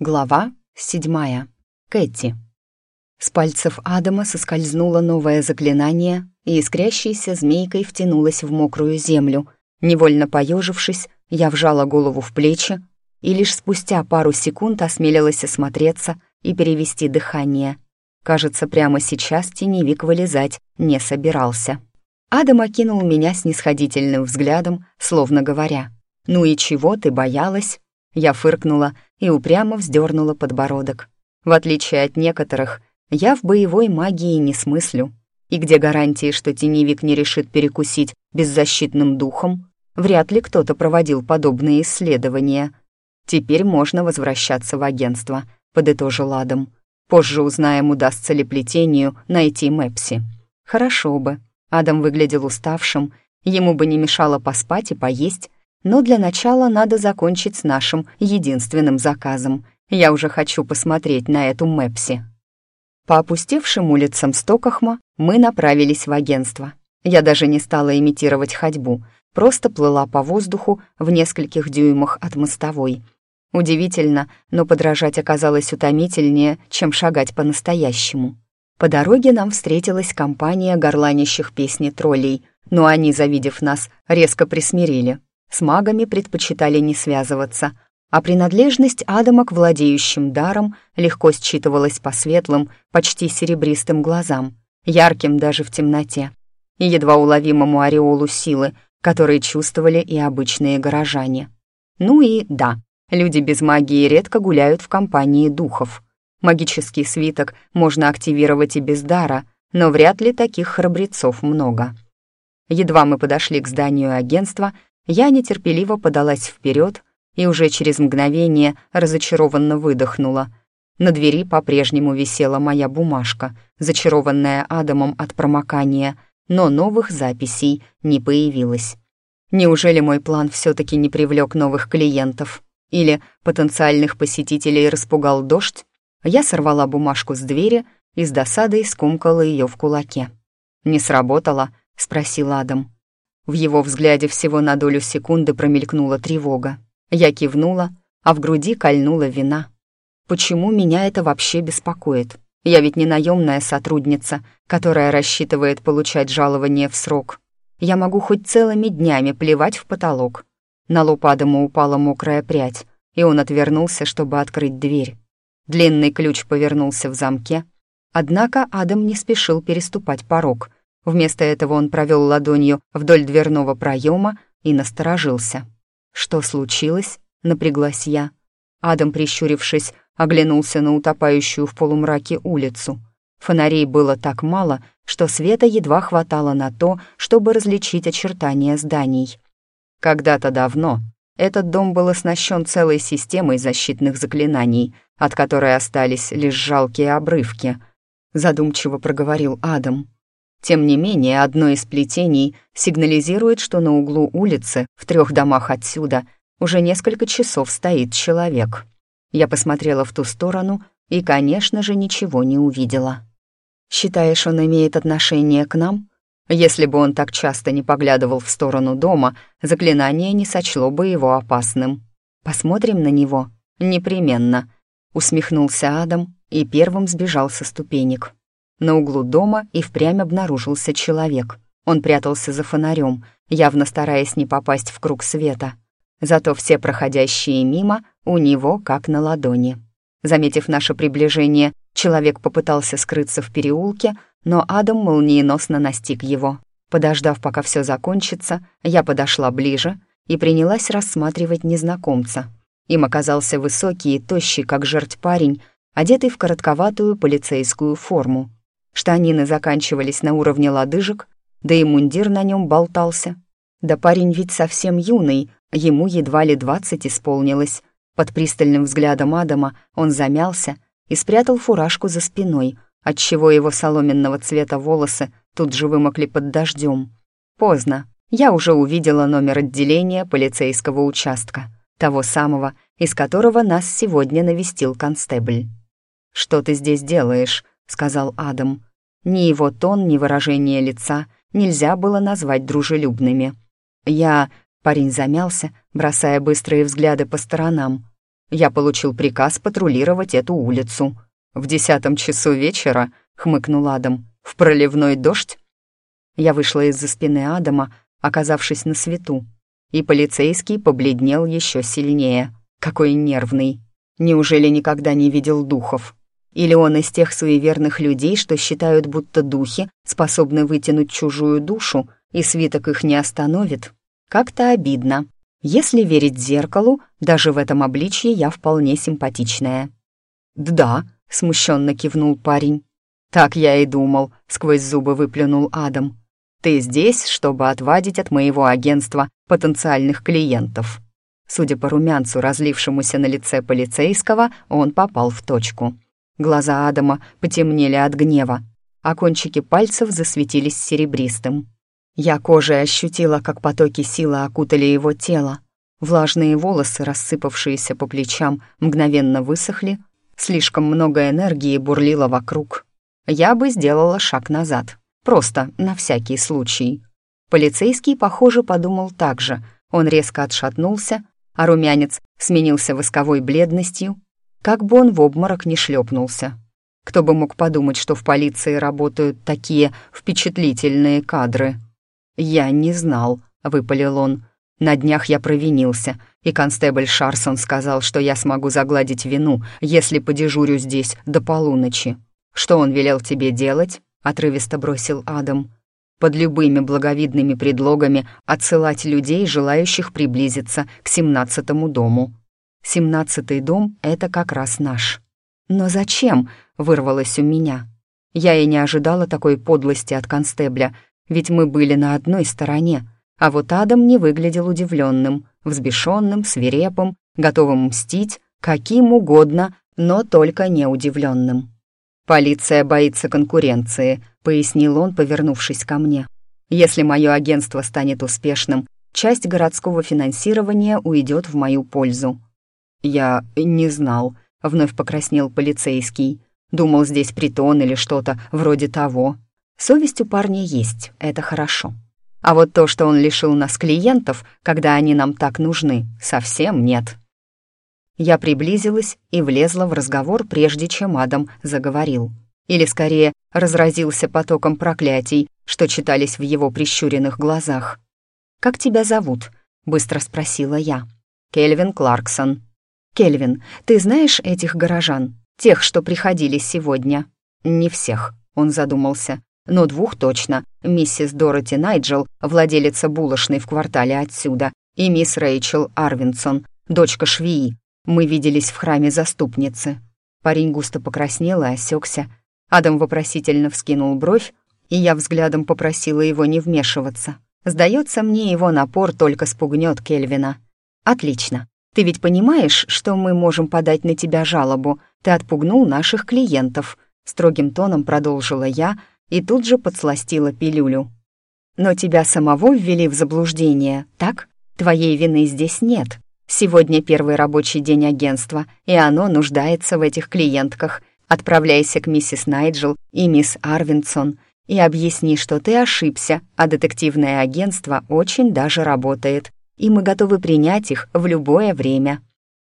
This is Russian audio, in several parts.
Глава седьмая. Кэти. С пальцев Адама соскользнуло новое заклинание, и искрящейся змейкой втянулась в мокрую землю. Невольно поежившись, я вжала голову в плечи и лишь спустя пару секунд осмелилась осмотреться и перевести дыхание. Кажется, прямо сейчас теневик вылезать не собирался. Адам окинул меня снисходительным взглядом, словно говоря, «Ну и чего ты боялась?» Я фыркнула и упрямо вздернула подбородок. В отличие от некоторых, я в боевой магии не смыслю. И где гарантии, что теневик не решит перекусить беззащитным духом? Вряд ли кто-то проводил подобные исследования. Теперь можно возвращаться в агентство, подытожил Адам. Позже узнаем, удастся ли плетению найти Мэпси. Хорошо бы. Адам выглядел уставшим, ему бы не мешало поспать и поесть, но для начала надо закончить с нашим единственным заказом. Я уже хочу посмотреть на эту Мэпси. По опустевшим улицам Стокахма мы направились в агентство. Я даже не стала имитировать ходьбу, просто плыла по воздуху в нескольких дюймах от мостовой. Удивительно, но подражать оказалось утомительнее, чем шагать по-настоящему. По дороге нам встретилась компания горланищих песни троллей, но они, завидев нас, резко присмирили. С магами предпочитали не связываться, а принадлежность Адама к владеющим даром легко считывалась по светлым, почти серебристым глазам, ярким даже в темноте, и едва уловимому ореолу силы, которые чувствовали и обычные горожане. Ну и да, люди без магии редко гуляют в компании духов. Магический свиток можно активировать и без дара, но вряд ли таких храбрецов много. Едва мы подошли к зданию агентства — я нетерпеливо подалась вперед и уже через мгновение разочарованно выдохнула. На двери по-прежнему висела моя бумажка, зачарованная Адамом от промокания, но новых записей не появилось. Неужели мой план все-таки не привлек новых клиентов? Или потенциальных посетителей распугал дождь? Я сорвала бумажку с двери и с досадой скомкала ее в кулаке. «Не сработало?» — спросил Адам. В его взгляде всего на долю секунды промелькнула тревога. Я кивнула, а в груди кольнула вина. Почему меня это вообще беспокоит? Я ведь не наемная сотрудница, которая рассчитывает получать жалование в срок. Я могу хоть целыми днями плевать в потолок. На лоб Адама упала мокрая прядь, и он отвернулся, чтобы открыть дверь. Длинный ключ повернулся в замке, однако Адам не спешил переступать порог — Вместо этого он провел ладонью вдоль дверного проема и насторожился. «Что случилось?» — напряглась я. Адам, прищурившись, оглянулся на утопающую в полумраке улицу. Фонарей было так мало, что света едва хватало на то, чтобы различить очертания зданий. Когда-то давно этот дом был оснащен целой системой защитных заклинаний, от которой остались лишь жалкие обрывки, задумчиво проговорил Адам. Тем не менее, одно из плетений сигнализирует, что на углу улицы, в трех домах отсюда, уже несколько часов стоит человек. Я посмотрела в ту сторону и, конечно же, ничего не увидела. «Считаешь, он имеет отношение к нам?» Если бы он так часто не поглядывал в сторону дома, заклинание не сочло бы его опасным. «Посмотрим на него?» «Непременно», — усмехнулся Адам и первым сбежал со ступенек. На углу дома и впрямь обнаружился человек. Он прятался за фонарем, явно стараясь не попасть в круг света. Зато все проходящие мимо у него как на ладони. Заметив наше приближение, человек попытался скрыться в переулке, но Адам молниеносно настиг его. Подождав, пока все закончится, я подошла ближе и принялась рассматривать незнакомца. Им оказался высокий и тощий, как жерть парень, одетый в коротковатую полицейскую форму. Штанины заканчивались на уровне лодыжек, да и мундир на нем болтался. Да парень ведь совсем юный, ему едва ли двадцать исполнилось. Под пристальным взглядом Адама он замялся и спрятал фуражку за спиной, отчего его соломенного цвета волосы тут же вымокли под дождем. Поздно. Я уже увидела номер отделения полицейского участка, того самого, из которого нас сегодня навестил констебль. «Что ты здесь делаешь?» — сказал Адам. Ни его тон, ни выражение лица нельзя было назвать дружелюбными. Я... Парень замялся, бросая быстрые взгляды по сторонам. Я получил приказ патрулировать эту улицу. В десятом часу вечера, хмыкнул Адам, в проливной дождь. Я вышла из-за спины Адама, оказавшись на свету, и полицейский побледнел еще сильнее. Какой нервный. Неужели никогда не видел духов? Или он из тех суеверных людей, что считают, будто духи способны вытянуть чужую душу, и свиток их не остановит? Как-то обидно. Если верить зеркалу, даже в этом обличье я вполне симпатичная. «Да», — смущенно кивнул парень. «Так я и думал», — сквозь зубы выплюнул Адам. «Ты здесь, чтобы отвадить от моего агентства потенциальных клиентов». Судя по румянцу, разлившемуся на лице полицейского, он попал в точку. Глаза Адама потемнели от гнева, а кончики пальцев засветились серебристым. Я кожей ощутила, как потоки силы окутали его тело. Влажные волосы, рассыпавшиеся по плечам, мгновенно высохли, слишком много энергии бурлило вокруг. Я бы сделала шаг назад, просто на всякий случай. Полицейский, похоже, подумал так же. Он резко отшатнулся, а румянец сменился восковой бледностью, как бы он в обморок не шлепнулся. Кто бы мог подумать, что в полиции работают такие впечатлительные кадры. «Я не знал», — выпалил он. «На днях я провинился, и констебль Шарсон сказал, что я смогу загладить вину, если подежурю здесь до полуночи. Что он велел тебе делать?» — отрывисто бросил Адам. «Под любыми благовидными предлогами отсылать людей, желающих приблизиться к семнадцатому дому. Семнадцатый дом — это как раз наш. Но зачем?» — вырвалось у меня. Я и не ожидала такой подлости от констебля, ведь мы были на одной стороне, а вот Адам не выглядел удивленным, взбешенным, свирепым, готовым мстить, каким угодно, но только не удивленным. «Полиция боится конкуренции», — пояснил он, повернувшись ко мне. «Если мое агентство станет успешным, часть городского финансирования уйдет в мою пользу. «Я не знал», — вновь покраснел полицейский. «Думал, здесь притон или что-то вроде того. Совесть у парня есть, это хорошо. А вот то, что он лишил нас клиентов, когда они нам так нужны, совсем нет». Я приблизилась и влезла в разговор, прежде чем Адам заговорил. Или, скорее, разразился потоком проклятий, что читались в его прищуренных глазах. «Как тебя зовут?» — быстро спросила я. «Кельвин Кларксон», «Кельвин, ты знаешь этих горожан? Тех, что приходили сегодня?» «Не всех», — он задумался. «Но двух точно. Миссис Дороти Найджел, владелица булочной в квартале отсюда, и мисс Рэйчел Арвинсон, дочка швеи. Мы виделись в храме заступницы». Парень густо покраснел и осекся. Адам вопросительно вскинул бровь, и я взглядом попросила его не вмешиваться. Сдается мне, его напор только спугнет Кельвина. «Отлично. Ты ведь понимаешь, что мы можем подать на тебя жалобу? Ты отпугнул наших клиентов», — строгим тоном продолжила я и тут же подсластила пилюлю. «Но тебя самого ввели в заблуждение, так? Твоей вины здесь нет. Сегодня первый рабочий день агентства, и оно нуждается в этих клиентках. Отправляйся к миссис Найджел и мисс Арвинсон и объясни, что ты ошибся, а детективное агентство очень даже работает и мы готовы принять их в любое время.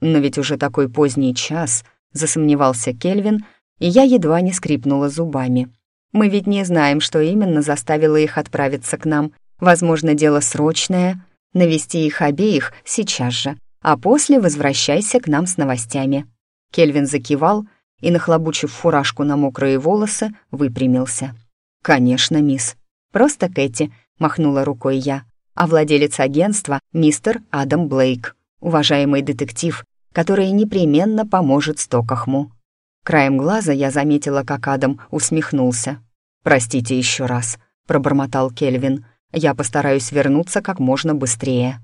Но ведь уже такой поздний час, засомневался Кельвин, и я едва не скрипнула зубами. Мы ведь не знаем, что именно заставило их отправиться к нам. Возможно, дело срочное. Навести их обеих сейчас же, а после возвращайся к нам с новостями. Кельвин закивал и, нахлобучив фуражку на мокрые волосы, выпрямился. «Конечно, мисс. Просто Кэти», — махнула рукой я а владелец агентства — мистер Адам Блейк, уважаемый детектив, который непременно поможет Стокахму. Краем глаза я заметила, как Адам усмехнулся. «Простите еще раз», — пробормотал Кельвин. «Я постараюсь вернуться как можно быстрее».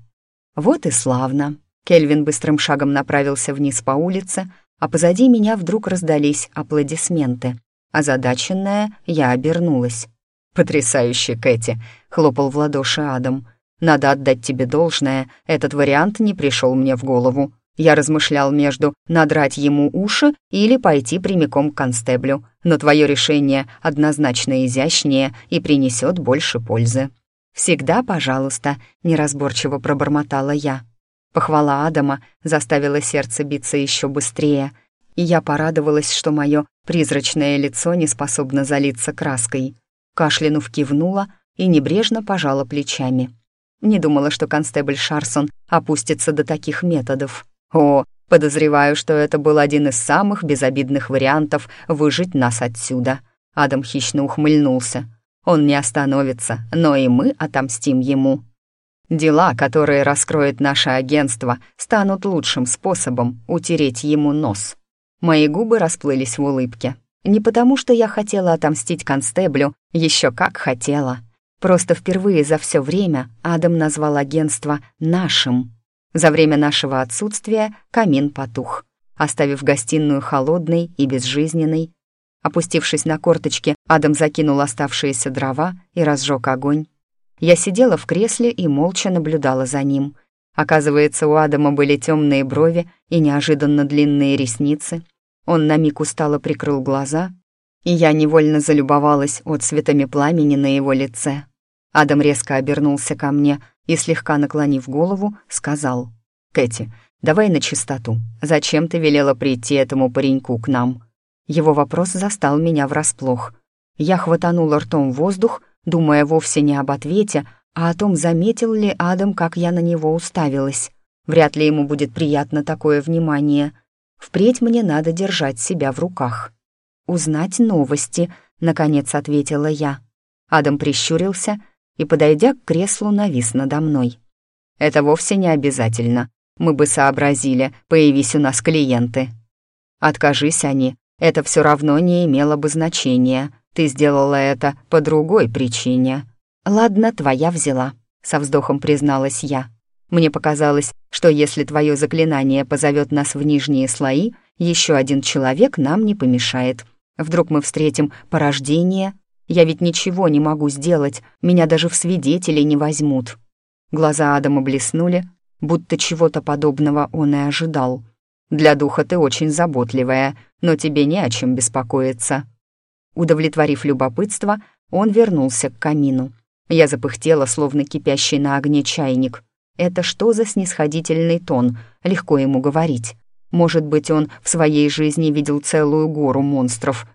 Вот и славно. Кельвин быстрым шагом направился вниз по улице, а позади меня вдруг раздались аплодисменты. Озадаченная, я обернулась. «Потрясающе, Кэти!» — хлопал в ладоши Адам. Надо отдать тебе должное, этот вариант не пришел мне в голову. Я размышлял между надрать ему уши или пойти прямиком к констеблю, но твое решение однозначно изящнее и принесет больше пользы. «Всегда, пожалуйста», — неразборчиво пробормотала я. Похвала Адама заставила сердце биться еще быстрее, и я порадовалась, что мое призрачное лицо не способно залиться краской. Кашлянув кивнула и небрежно пожала плечами. Не думала, что констебль Шарсон опустится до таких методов. О, подозреваю, что это был один из самых безобидных вариантов выжить нас отсюда. Адам хищно ухмыльнулся. Он не остановится, но и мы отомстим ему. Дела, которые раскроет наше агентство, станут лучшим способом утереть ему нос. Мои губы расплылись в улыбке. Не потому, что я хотела отомстить констеблю, еще как хотела. Просто впервые за все время Адам назвал агентство «нашим». За время нашего отсутствия камин потух, оставив гостиную холодной и безжизненной. Опустившись на корточки, Адам закинул оставшиеся дрова и разжег огонь. Я сидела в кресле и молча наблюдала за ним. Оказывается, у Адама были темные брови и неожиданно длинные ресницы. Он на миг устало прикрыл глаза, и я невольно залюбовалась отцветами пламени на его лице. Адам резко обернулся ко мне и, слегка наклонив голову, сказал, «Кэти, давай на чистоту. Зачем ты велела прийти этому пареньку к нам?» Его вопрос застал меня врасплох. Я хватанула ртом воздух, думая вовсе не об ответе, а о том, заметил ли Адам, как я на него уставилась. Вряд ли ему будет приятно такое внимание. Впредь мне надо держать себя в руках. «Узнать новости», — наконец ответила я. Адам прищурился и, подойдя к креслу, навис надо мной. «Это вовсе не обязательно. Мы бы сообразили, появись у нас клиенты. Откажись они, это все равно не имело бы значения. Ты сделала это по другой причине. Ладно, твоя взяла, со вздохом призналась я. Мне показалось, что если твое заклинание позовет нас в нижние слои, еще один человек нам не помешает. Вдруг мы встретим порождение? Я ведь ничего не могу сделать, меня даже в свидетели не возьмут. Глаза Адама блеснули, будто чего-то подобного он и ожидал. «Для духа ты очень заботливая, но тебе не о чем беспокоиться». Удовлетворив любопытство, он вернулся к камину. Я запыхтела, словно кипящий на огне чайник. Это что за снисходительный тон? Легко ему говорить. Может быть, он в своей жизни видел целую гору монстров.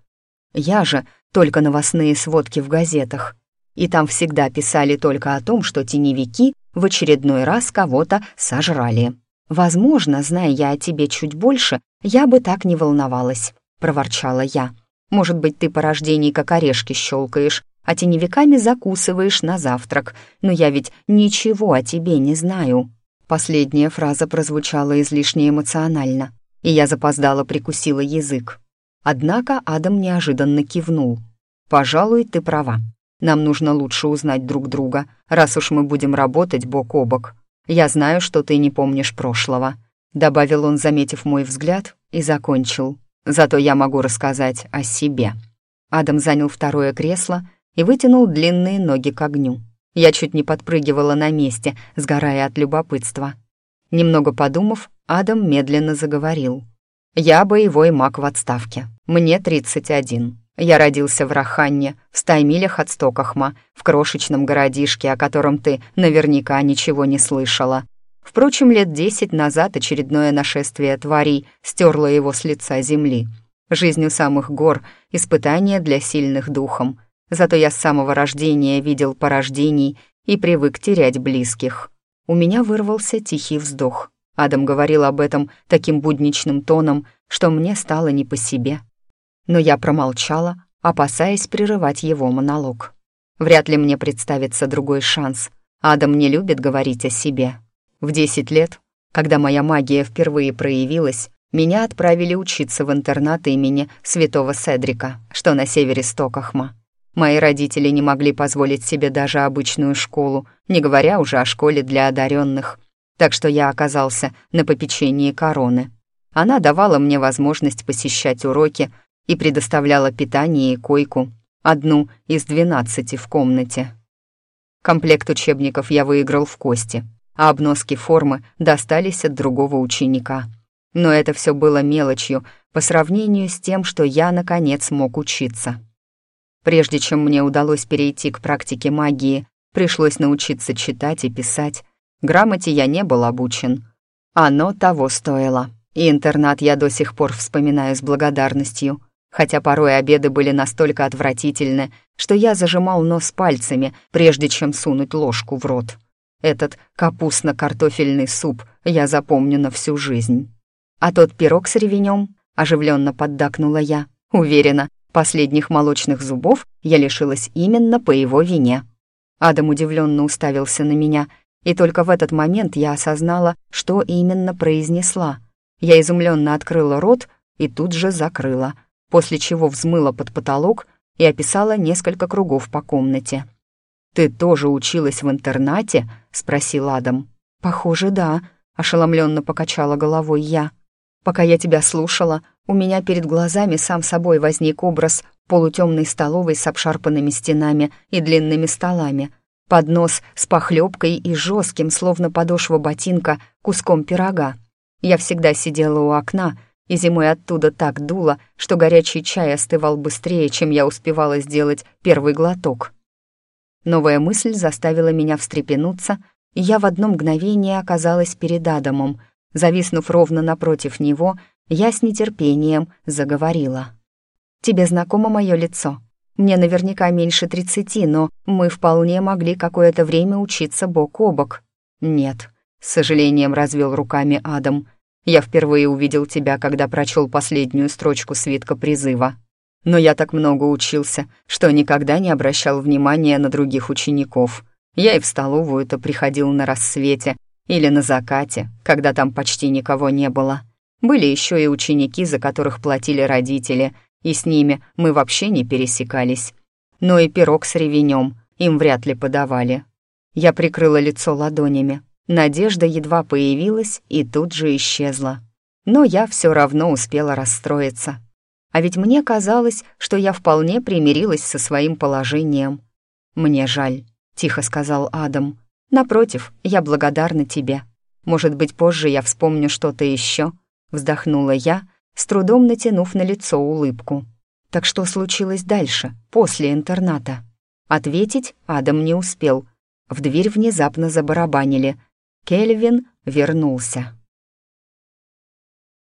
Я же только новостные сводки в газетах. И там всегда писали только о том, что теневики в очередной раз кого-то сожрали. Возможно, зная я о тебе чуть больше, я бы так не волновалась, проворчала я. Может быть, ты по рождении как орешки щелкаешь, а теневиками закусываешь на завтрак, но я ведь ничего о тебе не знаю». Последняя фраза прозвучала излишне эмоционально, и я запоздала прикусила язык. Однако Адам неожиданно кивнул. «Пожалуй, ты права. Нам нужно лучше узнать друг друга, раз уж мы будем работать бок о бок. Я знаю, что ты не помнишь прошлого», — добавил он, заметив мой взгляд, и закончил. Зато я могу рассказать о себе». Адам занял второе кресло и вытянул длинные ноги к огню. Я чуть не подпрыгивала на месте, сгорая от любопытства. Немного подумав, Адам медленно заговорил. «Я боевой маг в отставке. Мне 31. Я родился в Раханне, в ста милях от Стокахма, в крошечном городишке, о котором ты наверняка ничего не слышала. Впрочем, лет десять назад очередное нашествие тварей стерло его с лица земли. Жизнь у самых гор — испытание для сильных духом. Зато я с самого рождения видел порождений и привык терять близких. У меня вырвался тихий вздох. Адам говорил об этом таким будничным тоном, что мне стало не по себе. Но я промолчала, опасаясь прерывать его монолог. Вряд ли мне представится другой шанс. Адам не любит говорить о себе, в 10 лет, когда моя магия впервые проявилась, меня отправили учиться в интернат имени святого Седрика, что на севере Стокахма. Мои родители не могли позволить себе даже обычную школу, не говоря уже о школе для одаренных. Так что я оказался на попечении короны. Она давала мне возможность посещать уроки и предоставляла питание и койку, одну из двенадцати в комнате. Комплект учебников я выиграл в кости — а обноски формы достались от другого ученика. Но это все было мелочью по сравнению с тем, что я, наконец, мог учиться. Прежде чем мне удалось перейти к практике магии, пришлось научиться читать и писать. Грамоте я не был обучен. Оно того стоило. И интернат я до сих пор вспоминаю с благодарностью. Хотя порой обеды были настолько отвратительны, что я зажимал нос пальцами, прежде чем сунуть ложку в рот. Этот капустно-картофельный суп я запомню на всю жизнь. А тот пирог с ревенем, оживленно поддакнула я, уверена, последних молочных зубов я лишилась именно по его вине. Адам удивленно уставился на меня, и только в этот момент я осознала, что именно произнесла. Я изумленно открыла рот и тут же закрыла, после чего взмыла под потолок и описала несколько кругов по комнате. «Ты тоже училась в интернате?» — спросил Адам. «Похоже, да», — ошеломленно покачала головой я. «Пока я тебя слушала, у меня перед глазами сам собой возник образ полутемной столовой с обшарпанными стенами и длинными столами, поднос с похлебкой и жестким, словно подошва ботинка, куском пирога. Я всегда сидела у окна, и зимой оттуда так дуло, что горячий чай остывал быстрее, чем я успевала сделать первый глоток. Новая мысль заставила меня встрепенуться, и я в одно мгновение оказалась перед Адамом. Зависнув ровно напротив него, я с нетерпением заговорила. «Тебе знакомо мое лицо? Мне наверняка меньше тридцати, но мы вполне могли какое-то время учиться бок о бок». «Нет», — с сожалением развел руками Адам. «Я впервые увидел тебя, когда прочел последнюю строчку свитка призыва. Но я так много учился, что никогда не обращал внимания на других учеников. Я и в столовую-то приходил на рассвете или на закате, когда там почти никого не было. Были еще и ученики, за которых платили родители, и с ними мы вообще не пересекались. Но и пирог с ревенем им вряд ли подавали. Я прикрыла лицо ладонями. Надежда едва появилась и тут же исчезла. Но я все равно успела расстроиться. А ведь мне казалось, что я вполне примирилась со своим положением. «Мне жаль», — тихо сказал Адам. «Напротив, я благодарна тебе. Может быть, позже я вспомню что-то еще», — вздохнула я, с трудом натянув на лицо улыбку. «Так что случилось дальше, после интерната?» Ответить Адам не успел. В дверь внезапно забарабанили. Кельвин вернулся.